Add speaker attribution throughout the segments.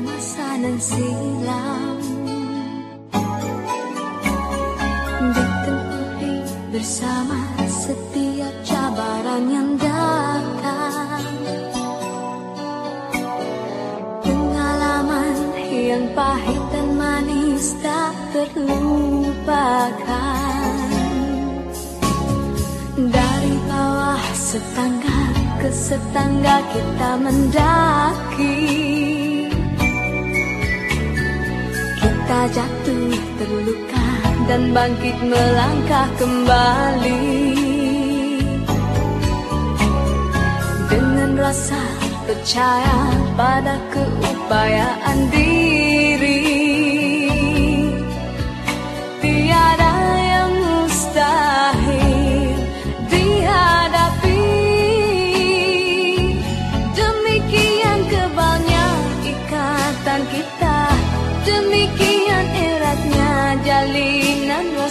Speaker 1: masa nan silam. Ditempuhi bersama setiap cabaran yang datang. Pengalaman yang pahit dan manis tak terlupakan. Dari bawah setangga ke setangga kita mendaki Kita jatuh terluka dan bangkit melangkah kembali. Dengan rasa percaya pada keupayaan diri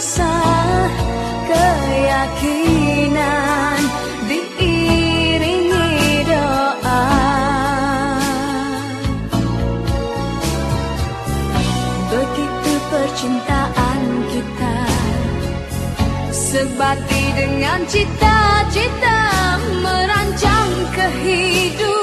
Speaker 1: rasa keyakinan Diiringi doa. Begitu percintaan kita Sebati dengan cita-cita Merancang kehidupan